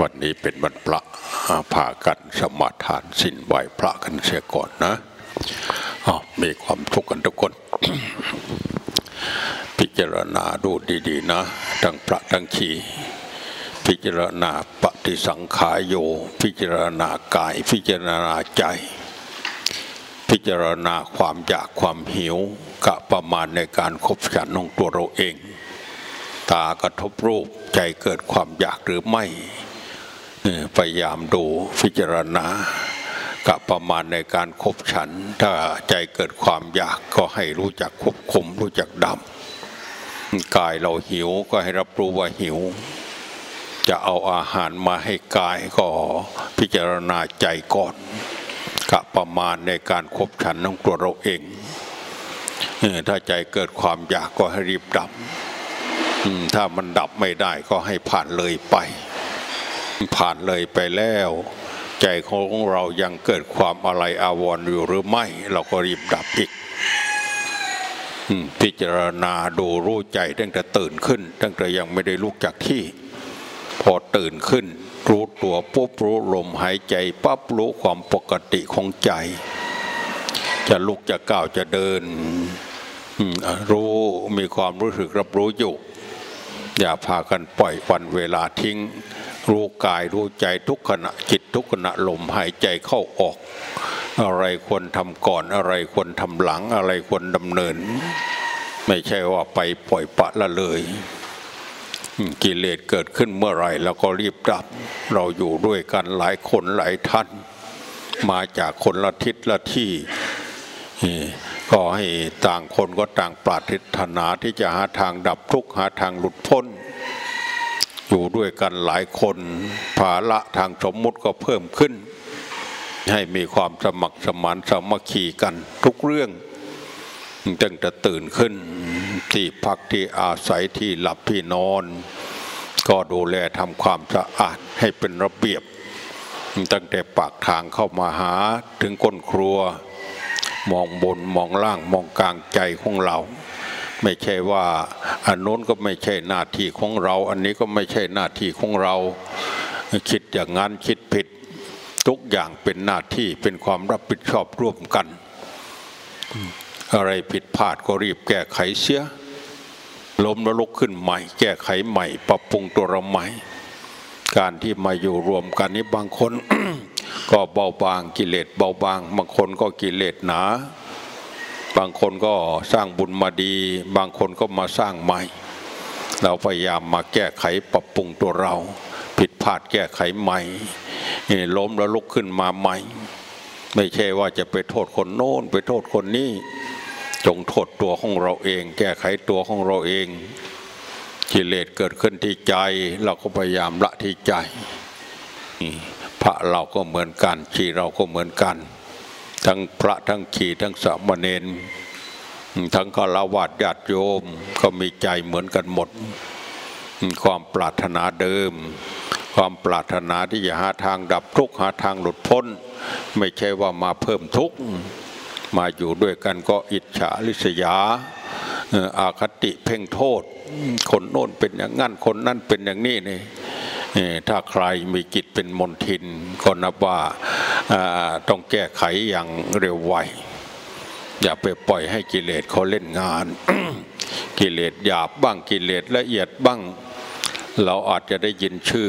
วันนี้เป็นวันพระพากันสมาทานสินไหวพระกันเสียก่อนนะมีความทุกข์กันทุกคน พิจารณาดูดีๆนะทั้งพระทั้งขีพิจารณาปฏิสังขายโย พิจารณากาย พิจารณาใจ พิจารณาความอยากความหิวกะประมาณในการคบฉันของตัวเราเอง ตากระทบรูปใจเกิดความอยากหรือไม่พยายามดูพิจารณากะประมาณในการคบฉัน ถ้าใจเกิดความอยากก็ให้รู้จักควบคุมรู้จักดำกายเราหิวก็ให้รับรู้ว่าหิว จะเอาอาหารมาให้กายก็พิจารณาใจก่อนกะประมาณในการคบฉันของตัวเราเองถ้าใจเกิดความอยากก็ให้รีบดับ ถ้ามันดับไม่ได้ก็ให้ผ่านเลยไป ผ่านเลยไปแล้ว ใจของเรายังเกิดความอะไรอาวรอยู่หรือไม่ เราก็รีบดับอีกพิจารณาดูรู้ใจตั้งแต่ตื่นขึ้น ตั้งแต่ยังไม่ได้ลุกจากที่ พอตื่นขึ้น รู้ตัวปุ๊บรู้ลมหายใจปั๊บรู้ความปกติของใจ จะลุกจะก้าวจะเดินรู้มีความรู้สึกรับรู้อยู่ อย่าพากันปล่อยวันเวลาทิ้ง รู้กายรู้ใจทุกขณะจิตทุกขณะลมหายใจเข้าออก อะไรควรทำก่อนอะไรควรทำหลังอะไรควรดำเนิน ไม่ใช่ว่าไปปล่อยปะละเลยกิเลสเกิดขึ้นเมื่อไรแล้วก็รีบดับ เราอยู่ด้วยกันหลายคนหลายท่าน มาจากคนละทิศละที่ ก็ให้ต่างคนก็ต่างปรารถนาที่จะหาทางดับทุกข์หาทางหลุดพ้น อยู่ด้วยกันหลายคนภาระทางสมมุติก็เพิ่มขึ้น ให้มีความสมัครสมานสามัคคีกันทุกเรื่องตั้งแต่ตื่นขึ้นที่พักที่อาศัยที่หลับที่นอน ก็ดูแลทำความสะอาดให้เป็นระเบียบ ตั้งแต่ปากทางเข้ามาหาถึงก้นครัว มองบนมองล่างมองกลางใจของเรา ไม่ใช่ว่าอันโน้นก็ไม่ใช่หน้าที่ของเรา อันนี้ก็ไม่ใช่หน้าที่ของเรา คิดอย่างนั้นคิดผิด ทุกอย่างเป็นหน้าที่เป็นความรับผิดชอบร่วมกัน อะไรผิดพลาดก็รีบแก้ไขเสียล้มแล้วลุกขึ้นใหม่ แก้ไขใหม่ ปรับปรุงตัวเราใหม่ การที่มาอยู่รวมกันนี้บางคน ก็เบาบางกิเลสเบาบาง บางคนก็กิเลสหนา บางคนก็สร้างบุญมาดี บางคนก็มาสร้างใหม่ เราพยายามมาแก้ไขปรับปรุงตัวเรา ผิดพลาดแก้ไขใหม่ล้มแล้วลุกขึ้นมาใหม่ ไม่ใช่ว่าจะไปโทษคนโน้นไปโทษคนนี้จงโทษตัวของเราเอง แก้ไขตัวของเราเอง กิเลสเกิดขึ้นที่ใจ เราก็พยายามละที่ใจพระเราก็เหมือนกันชีเราก็เหมือนกัน ทั้งพระทั้งขีทั้งสามเณรทั้งฆราวาสญาติโยมก็มีใจเหมือนกันหมด ความปรารถนาเดิม ความปรารถนาที่จะหาทางดับทุกข์หาทางหลุดพ้น ไม่ใช่ว่ามาเพิ่มทุกข์มาอยู่ด้วยกันก็อิจฉาริษยา อาคติเพ่งโทษ คนโน้นเป็นอย่างนั้นคนนั้นเป็นอย่างนี้นี่ถ้าใครมีจิตเป็นมนทินก็นับว่าต้องแก้ไขอย่างเร็วไวอย่าไปปล่อยให้กิเลสเขาเล่นงาน กิเลสหยาบบ้างกิเลสละเอียดบ้าง เราอาจจะได้ยินชื่อ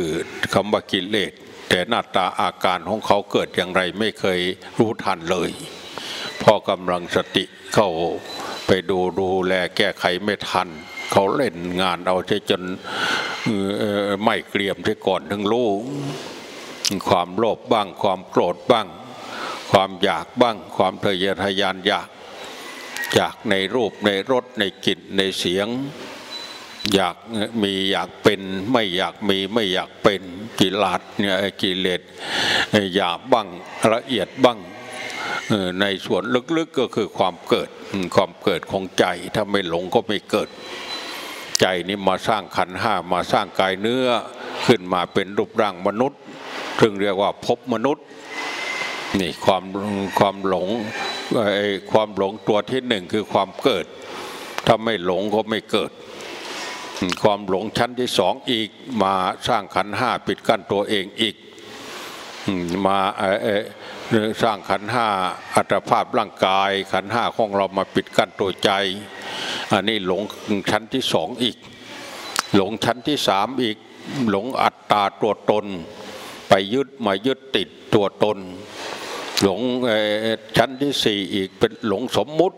คำว่ากิเลสแต่หน้าตาอาการของเขาเกิดอย่างไรไม่เคยรู้ทันเลย พอกำลังสติเข้า ไปดูดูแลแก้ไขไม่ทัน เขาเล่นงานเอาใช่จนไม่เกลียมใช่ก่อนถึงรู้ความโลภบ้าง ความโกรธบ้าง ความอยากบ้าง ความทะเยอทะยานอยากอยากในรูปในรสในกลิ่นในเสียง อยากมีอยากเป็นไม่อยากมีไม่อยากเป็นกิเลสเนี่ยกิเลสหยาบบ้างละเอียดบ้าง ในส่วนลึกๆก็คือความเกิดความเกิดของใจ ถ้าไม่หลงก็ไม่เกิด ใจนี้มาสร้างขันห้ามาสร้างกายเนื้อขึ้นมาเป็นรูปร่างมนุษย์ซึ่งเรียกว่าพบมนุษย์นี่ความความหลงความหลงตัวที่หนึ่งคือความเกิด ถ้าไม่หลงก็ไม่เกิด ความหลงชั้นที่สองอีกมาสร้างขันห้าปิดกั้นตัวเองอีกมา เอ่อสร้างขันห้าอัตภาพร่างกาย ขันห้าของเรามาปิดกั้นตัวใจ อันนี้หลงชั้นที่สองอีก หลงชั้นที่สามอีก หลงอัตตาตัวตน ไปยึดมายึดติดตัวตน หลงชั้นที่สี่อีกเป็นหลงสมมุติ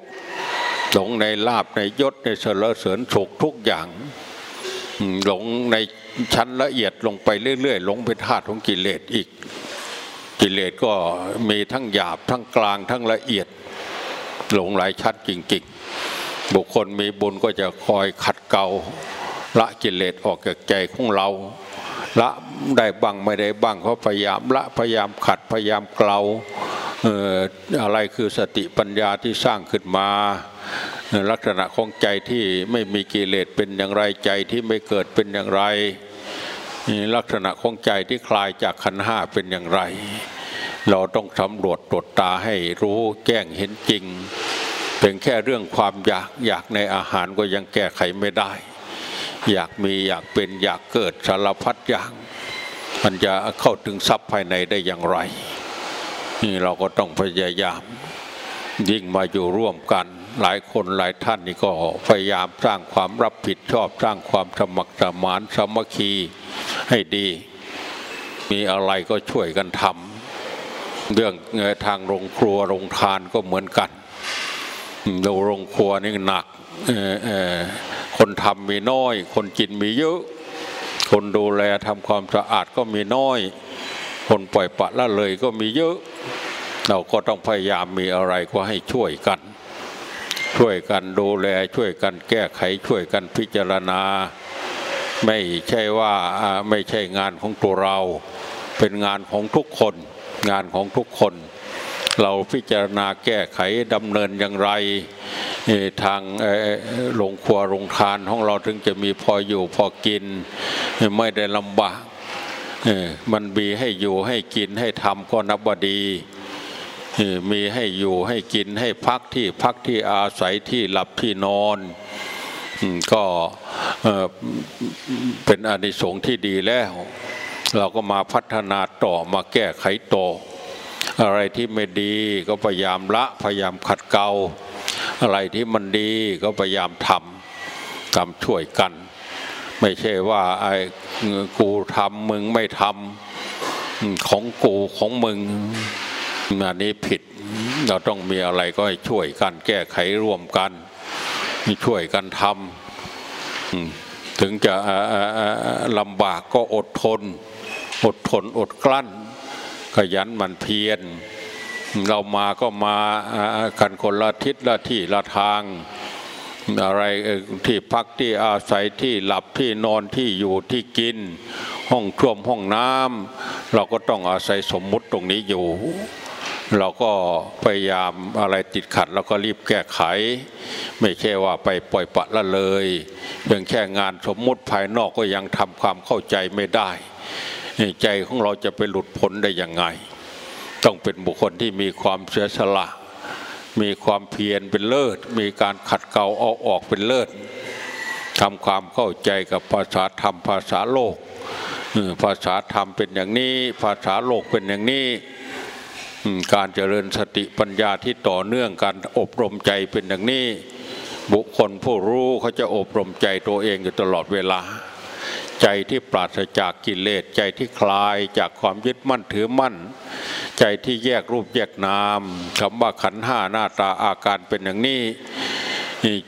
หลงในลาบในยศในเสรเสริญสุขทุกอย่าง หลงในชั้นละเอียดลงไปเรื่อยๆหลงเป็นธาตุของกิเลสอีก กิเลสก็มีทั้งหยาบทั้งกลางทั้งละเอียดหลงไหลชั้นจริงๆ บุคคลมีบุญก็จะคอยขัดเกลาละกิเลสออกจากใจของเรา ละได้บ้างไม่ได้บ้างเขาพยายามละพยายามขัดพยายามเกลาอะไรคือสติปัญญาที่สร้างขึ้นมา ลักษณะของใจที่ไม่มีกิเลสเป็นอย่างไรใจที่ไม่เกิดเป็นอย่างไร ลักษณะของใจที่คลายจากขันห้าเป็นอย่างไร เราต้องสำรวจตรวจตาให้รู้แจ้งเห็นจริงเป็นแค่เรื่องความอยากอยากในอาหารก็ยังแก้ไขไม่ได้ อยากมีอยากเป็นอยากเกิดสารพัดอย่างมันจะเข้าถึงทรัพย์ภายในได้อย่างไร นี่เราก็ต้องพยายาม ยิ่งมาอยู่ร่วมกัน หลายคนหลายท่านนี่ก็พยายามสร้างความรับผิดชอบสร้างความสมัครสมานสามัคคีให้ดี มีอะไรก็ช่วยกันทำ เรื่องทางโรงครัวโรงทานก็เหมือนกันเราโรงครัวนี่หนักคนทำมีน้อย คนกินมีเยอะ คนดูแลทำความสะอาดก็มีน้อย คนปล่อยปะละเลยก็มีเยอะ เราก็ต้องพยายามมีอะไรก็ให้ช่วยกัน ช่วยกันดูแลช่วยกันแก้ไขช่วยกันพิจารณา ไม่ใช่ว่าไม่ใช่งานของตัวเรา เป็นงานของทุกคน งานของทุกคน เราพิจารณาแก้ไขดำเนินอย่างไร ทางโรงครัวโรงทานของเราถึงจะมีพออยู่พอกิน ไม่ได้ลำบากมันมีให้อยู่ให้กินให้ทำก็นับว่าดีมีให้อยู่ให้กินให้พักที่พักที่อาศัยที่หลับที่นอน ก็เป็นอนิสงส์ที่ดีแล้ว เราก็มาพัฒนาต่อมาแก้ไขต่อ อะไรที่ไม่ดีก็พยายามละพยายามขัดเกลาอะไรที่มันดีก็พยายามทำทำช่วยกัน ไม่ใช่ว่าไอ้กูทำมึงไม่ทำของกูของมึงอันนี้ผิดเราต้องมีอะไรก็ช่วยกันแก้ไขร่วมกันช่วยกันทำถึงจะลำบากก็อดทน อดทนอดกลั้น ขยันหมันเพียรเรามาก็มากันคนละทิศละที่ละทาง อะไรที่พักที่อาศัยที่หลับที่นอนที่อยู่ที่กิน ห้องท่วมห้องน้ำเราก็ต้องอาศัยสมมุติตรงนี้อยู่ เราก็พยายามอะไรติดขัดเราก็รีบแก้ไข ไม่ใช่ว่าไปปล่อยปละละเลยเพียงแค่งานสมมุติภายนอกก็ยังทำความเข้าใจไม่ได้ ใจของเราจะไปหลุดพ้นได้ยังไง ต้องเป็นบุคคลที่มีความเสียสละ มีความเพียรเป็นเลิศ มีการขัดเกลาเอาออกเป็นเลิศทำความเข้าใจกับภาษาธรรมภาษาโลกภาษาธรรมเป็นอย่างนี้ ภาษาโลกเป็นอย่างนี้การเจริญสติปัญญาที่ต่อเนื่องการอบรมใจเป็นอย่างนี้ บุคคลผู้รู้เขาจะอบรมใจตัวเองอยู่ตลอดเวลา ใจที่ปราศจากกิเลสใจที่คลายจากความยึดมั่นถือมั่น ใจที่แยกรูปแยกนามคำว่าขันห้าหน้าตาอาการเป็นอย่างนี้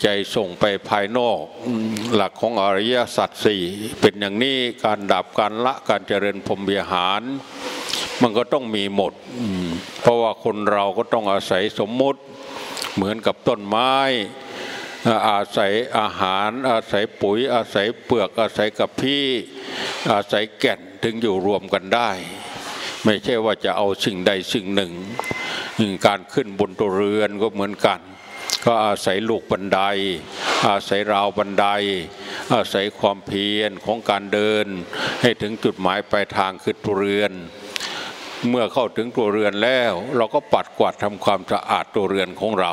ใจส่งไปภายนอก หลักของอริยสัจสี่เป็นอย่างนี้การดับการละการเจริญพรหมวิหาร มันก็ต้องมีหมด เพราะว่าคนเราก็ต้องอาศัยสมมุติเหมือนกับต้นไม้ อาศัยอาหาร อาศัยปุ๋ย อาศัยเปลือก อาศัยกับพี่อาศัยแก่นถึงอยู่รวมกันได้ ไม่ใช่ว่าจะเอาสิ่งใดสิ่งหนึ่ง การขึ้นบนตัวเรือนก็เหมือนกัน ก็อาศัยลูกบันได อาศัยราวบันได อาศัยความเพียรของการเดิน ให้ถึงจุดหมายปลายทางคือตัวเรือนเมื่อเข้าถึงตัวเรือนแล้ว เราก็ปัดกวาดทำความสะอาดตัวเรือนของเรา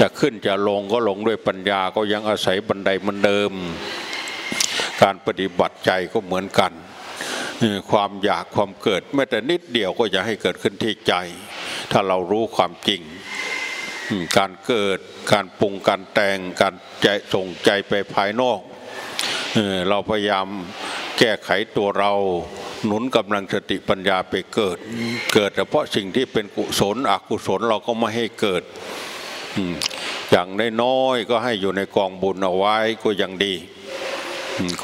จะขึ้นจะลงก็ลงด้วยปัญญาก็ยังอาศัยบันไดเหมือนเดิม การปฏิบัติใจก็เหมือนกัน ความอยากความเกิดแม้แต่นิดเดียวก็จะให้เกิดขึ้นที่ใจ ถ้าเรารู้ความจริง การเกิดการปรุงการแต่งการใจส่งใจไปภายนอกเราพยายามแก้ไขตัวเราหนุนกำลังสติปัญญาไปเกิด เกิดเฉพาะสิ่งที่เป็นกุศลอกุศลเราก็ไม่ให้เกิด อย่างน้อยๆก็ให้อยู่ในกองบุญเอาไว้ก็ยังดี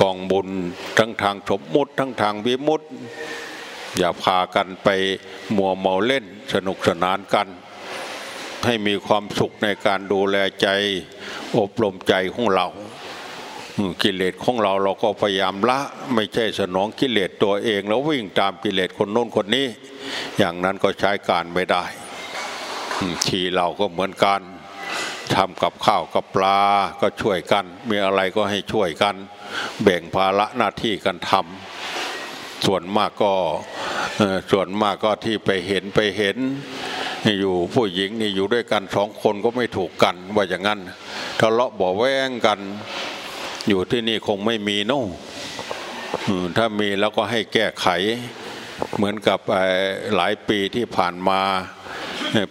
กองบุญทั้งทางสมมุติทั้งทางวิมุติ อย่าพากันไปมัวเมาเล่นสนุกสนานกัน ให้มีความสุขในการดูแลใจ อบรมใจของเรา กิเลสของเราเราก็พยายามละ ไม่ใช่สนองกิเลสตัวเองแล้ววิ่งตามกิเลสคนโน้นคนนี้ อย่างนั้นก็ใช้การไม่ได้ทีเราก็เหมือนกัน ทำกับข้าวกับปลาก็ช่วยกัน มีอะไรก็ให้ช่วยกัน แบ่งภาระหน้าที่กันทำส่วนมากก็ส่วนมากก็ที่ไปเห็นไปเห็นอยู่ผู้หญิงนี่อยู่ด้วยกันสองคนก็ไม่ถูกกันว่าอย่างนั้นทะเลาะบ่แว้งกัน อยู่ที่นี่คงไม่มีโน่ถ้ามีแล้วก็ให้แก้ไข เหมือนกับหลายปีที่ผ่านมา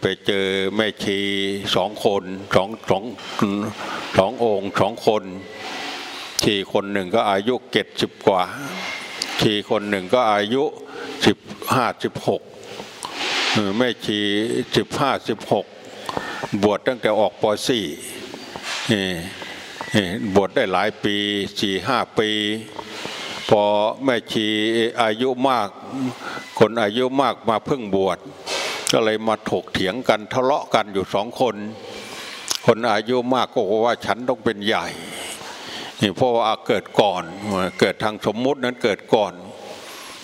ไปเจอแม่ชีสองคนสองสองสององค์สองคนชีคนหนึ่งก็อายุเจ็ดสิบกว่าชีคนหนึ่งก็อายุสิบห้าสิบหกแม่ชีสิบห้าสิบหกบวชตั้งแต่ออกปสี่บวชได้หลายปีสี่ห้าปี พอแม่ชีอายุมาก คนอายุมากมาเพิ่งบวช ก็เลยมาถกเถียงกันทะเลาะกันอยู่สองคน คนอายุมากก็บอกว่าฉันต้องเป็นใหญ่เพราะว่าเกิดก่อนเกิดทางสมมุตินั้นเกิดก่อน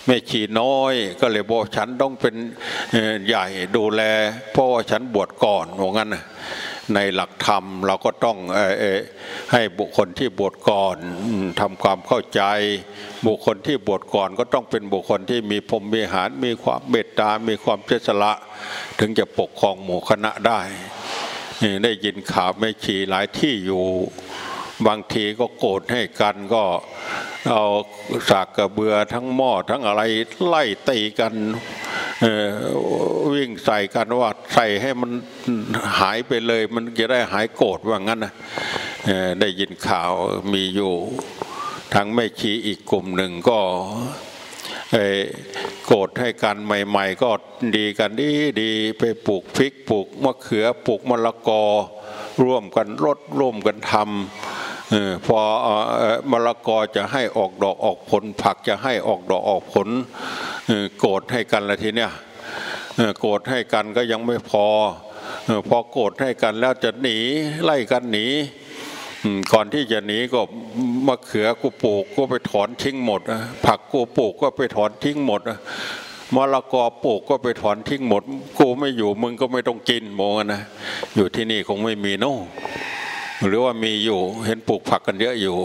แม่ชีน้อย ก็เลยบอกฉันต้องเป็นใหญ่ดูแลเพราะว่าฉันบวชก่อนว่างั้น ในหลักธรรมเราก็ต้องให้บุคคลที่บวชก่อนทำความเข้าใจ บุคคลที่บวชก่อนก็ต้องเป็นบุคคลที่มีพรมวิหารมีความเมตตา มีความเจสละถึงจะปกครองหมู่คณะได้ได้ยินข่าวไม่ชีหลายที่อยู่บางทีก็โกรธให้กันก็เอาสากกระเบือทั้งหม้อทั้งอะไรไล่ตีกัน วิ่งใส่กันว่าใส่ให้มันหายไปเลย มันจะได้หายโกรธว่างั้นนะได้ยินข่าวมีอยู่ทั้งแม่ชีอีกกลุ่มหนึ่งก็โกรธให้กันใหม่ ๆ ก็ดีกันดีดีไปปลูกพริกปลูกมะเขือปลูกมะละกอ ร่วมกันรดร่วมกันทำพอมะละกอจะให้ออกดอกออกผล ผักจะให้ออกดอกออกผล โกรธให้กันละทีเนี้ยโกรธให้กันก็ยังไม่พอ พอโกรธให้กันแล้วจะหนีไล่กันหนีก่อนที่จะหนีก็มะเขือกูปลูกก็ไปถอนทิ้งหมดผักกูปลูกก็ไปถอนทิ้งหมดมะละกอปลูกก็ไปถอนทิ้งหมด กูไม่อยู่มึงก็ไม่ต้องกินโมงนะอยู่ที่นี่คงไม่มีโน่หรือว่ามีอยู่เห็นปลูกผักกันเยอะอยู่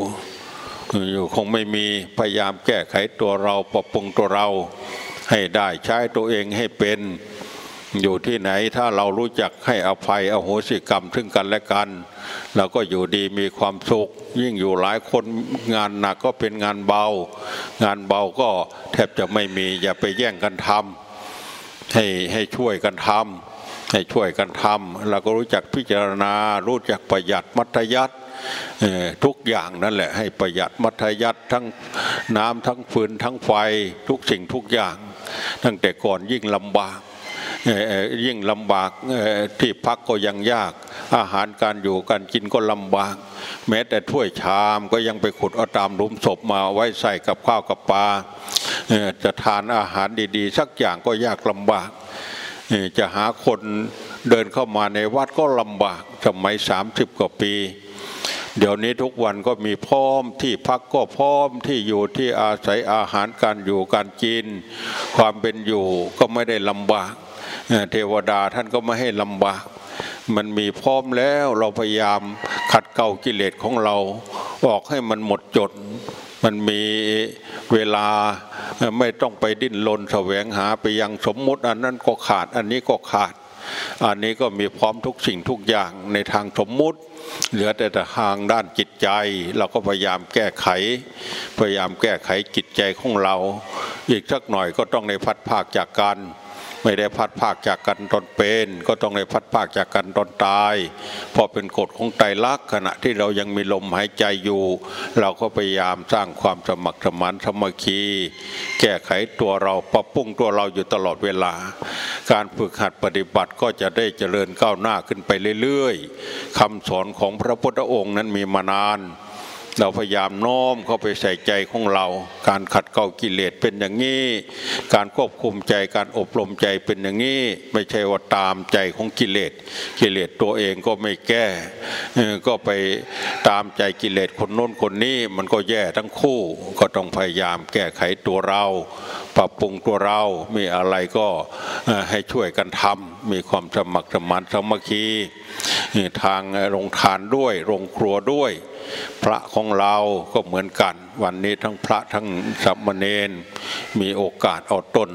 อยู่คงไม่มีพยายามแก้ไขตัวเราปรับปรุงตัวเราให้ได้ใช้ตัวเองให้เป็นอยู่ที่ไหนถ้าเรารู้จักให้อภัยอโหสิกรรมซึ่งกันและกันเราก็อยู่ดีมีความสุข ยิ่งอยู่หลายคนงานหนักก็เป็นงานเบา งานเบาก็แทบจะไม่มีอย่าไปแย่งกันทำให้ให้ช่วยกันทำให้ช่วยกันทำเราก็รู้จักพิจารณา รู้จักประหยัดมัธยัติ ทุกอย่างนั่นแหละให้ประหยัดมัธยัติทั้งน้ำทั้งฟืนทั้งไฟทุกสิ่งทุกอย่าง ตั้งแต่ก่อนยิ่งลำบากยิ่งลำบากที่พักก็ยังยาก อาหารการอยู่การกินก็ลำบาก แม้แต่ถ้วยชามก็ยังไปขุดเอาตามหลุมศพมาไว้ใส่กับข้าวกับปลาจะทานอาหารดีๆ สักอย่างก็ยากลำบาก จะหาคนเดินเข้ามาในวัดก็ลำบากสมัยสามสิบกว่าปี เดี๋ยวนี้ทุกวันก็มีพร้อมที่พักก็พร้อมที่อยู่ที่อาศัยอาหารการอยู่การกิน ความเป็นอยู่ก็ไม่ได้ลำบากเทวดาท่านก็ไม่ให้ลำบากมันมีพร้อมแล้วเราพยายามขัดเกลากิเลสของเรา ออกให้มันหมดจด มันมีเวลาไม่ต้องไปดิ้นรนแสวงหาไปยังสมมุติอันนั้นก็ขาดอันนี้ก็ขาด อันนี้ก็มีพร้อมทุกสิ่งทุกอย่างในทางสมมุติ เหลือแต่ทางด้านจิตใจ เราก็พยายามแก้ไข พยายามแก้ไขจิตใจของเรา อีกสักหน่อยก็ต้องในพัดภาคจากการ ไม่ได้พัดภาคจากกันตอนเป็น ก็ต้องได้พัดภาคจากกันตอนตายพราะเป็นกฎของไตรลักษณ์ขณะที่เรายังมีลมหายใจอยู่ เราก็พยายามสร้างความสมัครสมานสมัคคี แก้ไขตัวเราปรับปรุงตัวเราอยู่ตลอดเวลา การฝึกหัดปฏิบัติก็จะได้เจริญก้าวหน้าขึ้นไปเรื่อยๆคำสอนของพระพุทธองค์นั้นมีมานาน เราพยายามน้อมเข้าไปใส่ใจของเรา การขัดเกลากิเลสเป็นอย่างนี้ การควบคุมใจการอบรมใจเป็นอย่างนี้ ไม่ใช่ว่าตามใจของกิเลสกิเลสตัวเองก็ไม่แก้ก็ไปตามใจกิเลสคนโน้นคนนี้มันก็แย่ทั้งคู่ก็ต้องพยายามแก้ไขตัวเรา ปรับปรุงตัวเรา มีอะไรก็ให้ช่วยกันทำมีความสมัครสมานสมัคคีทางโรงทานด้วยโรงครัวด้วย พระของเราก็เหมือนกัน วันนี้ทั้งพระทั้งสัมมเนมีโอกาสเอาต้น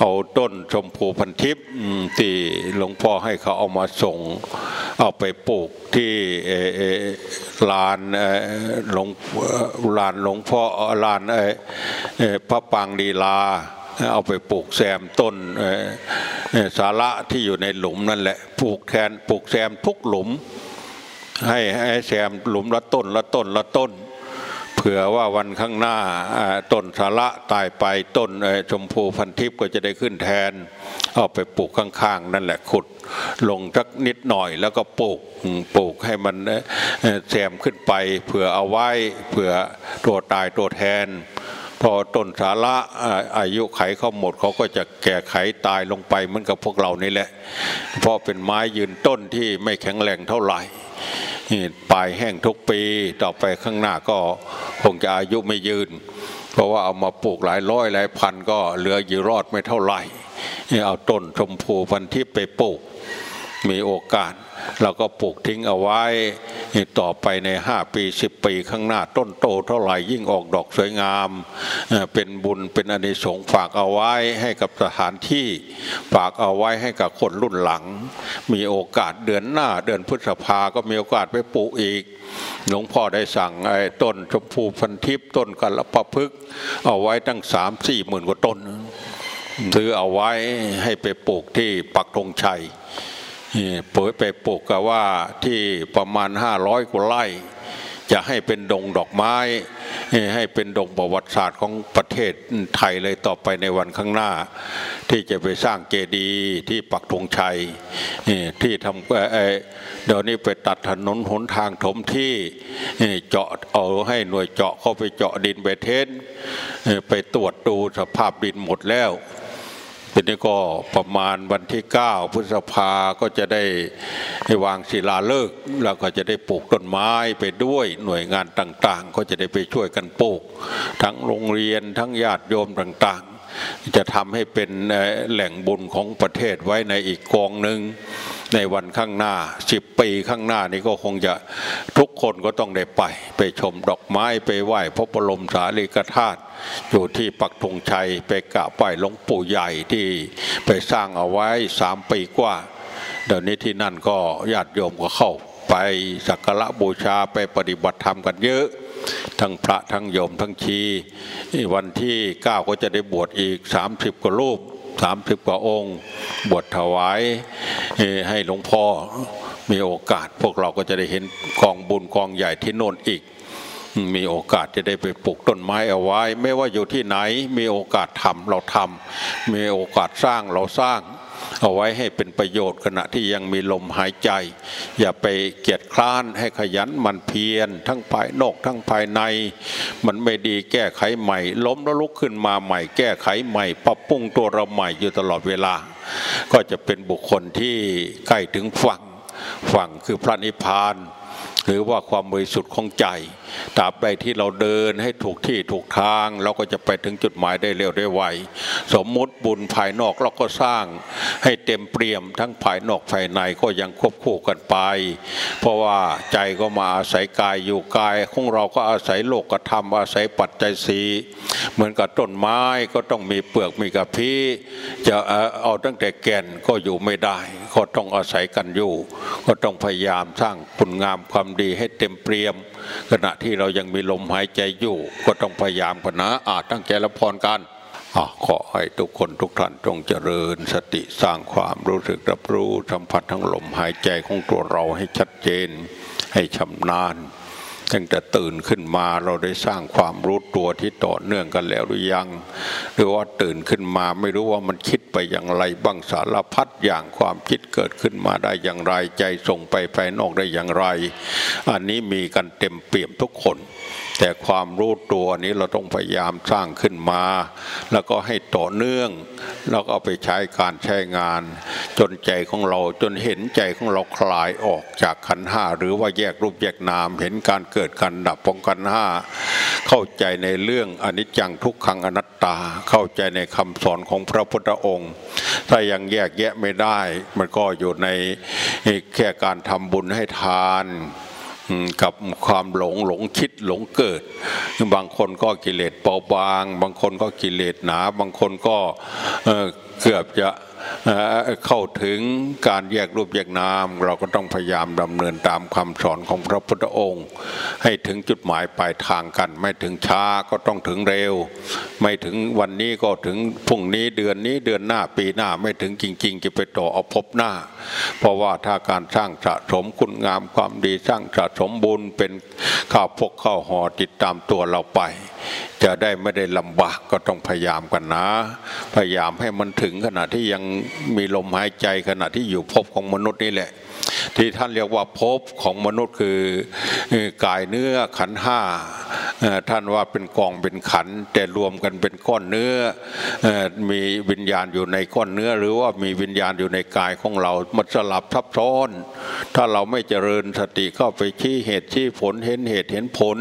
เอาต้นชมพูพันทิพย์ที่หลวงพ่อให้เขาเอามาส่ง เอาไปปลูกที่ลานหลวงลานหลวงพ่อลานพระปางดีลา เอาไปปลูกแซมต้นสาระที่อยู่ในหลุมนั่นแหละปลูกแทนปลูกแซมทุกหลุม ให้ให้แซมหลุมละต้นละต้นละต้น เผื่อว่าวันข้างหน้าต้นสาระตายไปต้นชมพูพันทิพย์ก็จะได้ขึ้นแทน เอาไปปลูกข้าง ๆ นั่นแหละขุดลงสักนิดหน่อยแล้วก็ปลูกปลูกให้มันแซมขึ้นไป เผื่อเอาไว้เผื่อตัวตายตัวแทนพอต้นสาระอายุไขเขาหมดเขาก็จะแก่ไขตายลงไปเหมือนกับพวกเรานี่แหละ เพราะเป็นไม้ยืนต้นที่ไม่แข็งแรงเท่าไหร่ ปลายแห้งทุกปีต่อไปข้างหน้าก็คงจะอายุไม่ยืน เพราะว่าเอามาปลูกหลายร้อยหลายพันก็เหลืออยู่รอดไม่เท่าไหร่เอาต้นชมพูพันทิพย์ไปปลูกมีโอกาส เราก็ปลูกทิ้งเอาไว้ต่อไปในห้าปีสิบปีข้างหน้าต้นโตเท่าไหร่ยิ่งออกดอกสวยงาม เป็นบุญเป็นอนิสงส์ฝากเอาไว้ให้กับสถานที่ฝากเอาไว้ให้กับคนรุ่นหลัง มีโอกาสเดือนหน้าเดือนพฤษภาก็มีโอกาสไปปลูกอีกหลวงพ่อได้สั่งไอ้ต้นชมพูพันทิพย์ต้นกัลปะพึก เอาไว้ตั้งสามสี่หมื่นกว่าต้นซื้อเอาไว้ให้ไปปลูกที่ปักธงชัย เปิดไปปลูกกับว่าที่ประมาณห้าร้อยกว่าไร่จะให้เป็นดงดอกไม้ ให้เป็นดงประวัติศาสตร์ของประเทศไทยเลยต่อไปในวันข้างหน้า ที่จะไปสร้างเจดีย์ที่ปักธงชัยที่ทำเดี๋ยวนี้ไปตัดถนนหนทางถมที่เจาะเอาให้หน่วยเจาะเข้าไปเจาะดินไปเทนไปตรวจดูสภาพดินหมดแล้ว ทีนี้ก็ประมาณวันที่ 9 พฤษภาก็จะได้วางศิลาฤกษ์แล้วก็จะได้ปลูกต้นไม้ไปด้วยหน่วยงานต่าง ๆ ก็จะได้ไปช่วยกันปลูก ทั้งโรงเรียนทั้งญาติโยมต่าง ๆ จะทำให้เป็นแหล่งบุญของประเทศไว้ในอีกกองหนึ่ง ในวันข้างหน้าสิบปีข้างหน้านี้ก็คงจะทุกคนก็ต้องได้ไป ไปชมดอกไม้ไปไหว้พระบรมสารีริกธาตุอยู่ที่ปักธงชัยไปกราบไหว้หลวงปู่ใหญ่ที่ไปสร้างเอาไว้สามปีกว่า เดี๋ยวนี้ที่นั่นก็ญาติโยมก็เข้าไปสักการะบูชาไปปฏิบัติธรรมกันเยอะ ทั้งพระทั้งโยมทั้งชี วันที่เก้าก็จะได้บวชอีกสามสิบกว่ารูป สามสิบกว่าองค์ บวชถวายให้หลวงพ่อมีโอกาส พวกเราก็จะได้เห็นกองบุญกองใหญ่ที่โน่นอีก มีโอกาสจะได้ไปปลูกต้นไม้เอาไว้ ไม่ว่าอยู่ที่ไหน มีโอกาสทำเราทำมีโอกาสสร้างเราสร้าง เอาไว้ให้เป็นประโยชน์ขณะที่ยังมีลมหายใจ อย่าไปเกียจคร้านให้ขยันมันเพียรทั้งภายนอกทั้งภายใน มันไม่ดีแก้ไขใหม่ ล้มแล้วลุกขึ้นมาใหม่ แก้ไขใหม่ปรับปรุงตัวเราใหม่อยู่ตลอดเวลา ก็จะเป็นบุคคลที่ใกล้ถึงฝั่งฝั่งคือพระนิพพาน หรือว่าความบริสุทธิ์ของใจตราบใดที่เราเดินให้ถูกที่ถูกทาง เราก็จะไปถึงจุดหมายได้เร็วได้ไวสมมุติบุญภายนอกเราก็สร้างให้เต็มเปี่ยม ทั้งภายนอกภายในก็ยังควบคู่กันไป เพราะว่าใจก็มาอาศัยกายอยู่กายของเราก็อาศัยโลกธรรมอาศัยปัจจัยสีเหมือนกับต้นไม้ก็ต้องมีเปลือกมีกระพี้จะเอาตั้งแต่แก่นก็อยู่ไม่ได้ ก็ต้องอาศัยกันอยู่ ก็ต้องพยายามสร้างคุณงามความดีให้เต็มเปี่ยม ขณะที่เรายังมีลมหายใจอยู่ ก็ต้องพยายามพนะอาจตั้งใจละพรกันอขอให้ทุกคนทุกท่านจงเจริญ สติสร้างความรู้สึกรับรู้สัมผัสทั้งลมหายใจของตัวเราให้ชัดเจน ให้ชำนาญ ตั้งแต่ตื่นขึ้นมาเราได้สร้างความรู้ตัวที่ต่อเนื่องกันแล้วหรือยัง หรือว่าตื่นขึ้นมาไม่รู้ว่ามันคิดไปอย่างไรบ้างสารพัดอย่างความคิดเกิดขึ้นมาได้อย่างไรใจส่งไปภายนอกได้อย่างไร อันนี้มีกันเต็มเปี่ยมทุกคนแต่ความรู้ตัวนี้เราต้องพยายามสร้างขึ้นมา แล้วก็ให้ต่อเนื่อง แล้วก็ไปใช้การใช้งาน จนใจของเราจนเห็นใจของเราคลายออกจากขันห้าหรือว่าแยกรูปแยกนาม เห็นการเกิดการดับของขันห้าเข้าใจในเรื่องอนิจจังทุกขังอนัตตา เข้าใจในคำสอนของพระพุทธองค์ ถ้ายังแยกแยะไม่ได้ มันก็อยู่ในแค่การทำบุญให้ทาน กับความหลงหลงคิดหลงเกิด บางคนก็กิเลสเบาบาง บางคนก็กิเลสหนา บางคนก็เกือบจะ เข้าถึงการแยกรูปแยกนาม เราก็ต้องพยายามดำเนินตามคำสอนของพระพุทธองค์ ให้ถึงจุดหมายปลายทางกัน ไม่ถึงช้าก็ต้องถึงเร็ว ไม่ถึงวันนี้ก็ถึงพรุ่งนี้เดือนนี้เดือนหน้าปีหน้าไม่ถึงจริง ๆ จะไปต่อเอาพบหน้า เพราะว่าถ้าการสร้างสะสมคุณงามความดีสร้างสะสมบุญเป็นข้าวพกข้าวห่อติดตามตัวเราไป จะได้ไม่ได้ลำบากก็ต้องพยายามกันนะ พยายามให้มันถึงขณะที่ยังมีลมหายใจขณะที่อยู่ภพของมนุษย์นี่แหละ ที่ท่านเรียกว่าภพของมนุษย์คือกายเนื้อขันห้า ท่านว่าเป็นกองเป็นขัน แต่รวมกันเป็นก้อนเนื้อมีวิญญาณอยู่ในก้อนเนื้อ หรือว่ามีวิญญาณอยู่ในกายของเรา มันสลับทับซ้อน ถ้าเราไม่เจริญสติเข้าไปชี้เหตุชี้ผลเห็นเหตุเห็นผล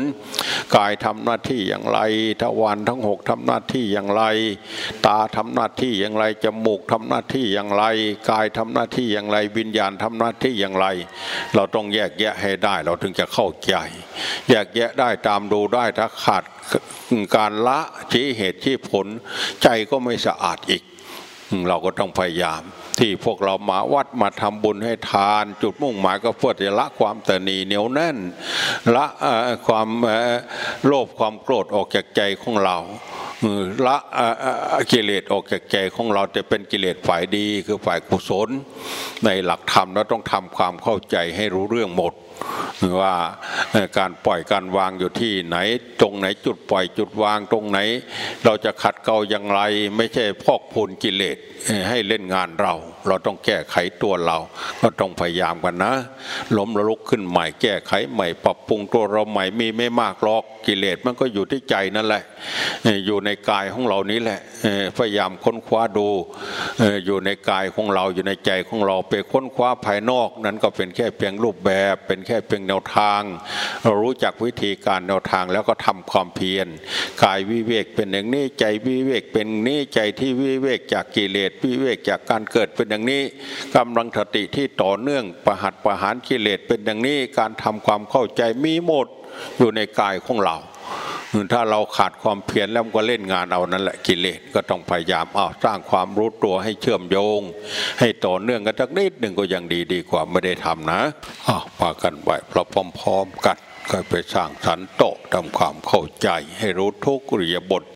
กายทำหน้าที่อย่างไรทวารทั้งหกทำหน้าที่อย่างไร ตาทำหน้าที่อย่างไรจมูกทำหน้าที่อย่างไร กายทำหน้าที่อย่างไร วิญญาณทำหน้าที่อย่างไร เราต้องแยกแยะให้ได้ เราถึงจะเข้าใจ แยกแยะได้ตามดูได้ถ้าขาดการละชี้เหตุชี้ผล ใจก็ไม่สะอาดอีก เราก็ต้องพยายาม ที่พวกเรามาวัดมาทำบุญให้ทาน จุดมุ่งหมายก็เพื่อจะละความตนีเหนียวแน่น ละความโลภความโกรธออกจากใจของเราละกิเลสออกจากใจของเราจะเป็นกิเลสฝ่ายดีคือฝ่ายกุศล ในหลักธรรมเราต้องทำความเข้าใจให้รู้เรื่องหมด ว่าการปล่อยการวางอยู่ที่ไหน ตรงไหนจุดปล่อยจุดวางตรงไหน เราจะขัดเกลาอย่างไร ไม่ใช่พอกพูนกิเลสให้เล่นงานเรา เราต้องแก้ไขตัวเรา ก็ต้องพยายามกันนะ ล้มระลุกขึ้นใหม่แก้ไขใหม่ปรับปรุงตัวเราใหม่มีไม่มากหรอกกิเลสมันก็อยู่ที่ใจนั่นแหละ อยู่ในกายของเรานี้แหละพยายามค้นคว้าดูอยู่ในกายของเราอยู่ในใจของเราไปค้นคว้าภายนอก นั้นก็เป็นแค่เพียงรูปแบบ เป็นแค่เพียงแนวทาง เรารู้จักวิธีการแนวทางแล้วก็ทำความเพียรกายวิเวกเป็นอย่างนี้ใจวิเวกเป็นนี้ใจที่วิเวกจากกิเลสวิเวกจากการเกิดเป็นอย่างนี้กำลังสติที่ต่อเนื่องประหัตประหารกิเลสเป็นอย่างนี้การทำความเข้าใจมีหมดอยู่ในกายของเราถ้าเราขาดความเพียรแล้วก็เล่นงานเอานั่นแหละกิเลสก็ต้องพยายามเอาสร้างความรู้ตัวให้เชื่อมโยง ให้ต่อเนื่องกันสักนิดหนึ่งก็ยังดีดีกว่าไม่ได้ทำนะอ้าวมากันไว้พราพร้อมๆกันก็ไปสร้างสันโตทำความเข้าใจ ให้รู้ทุกเริยบท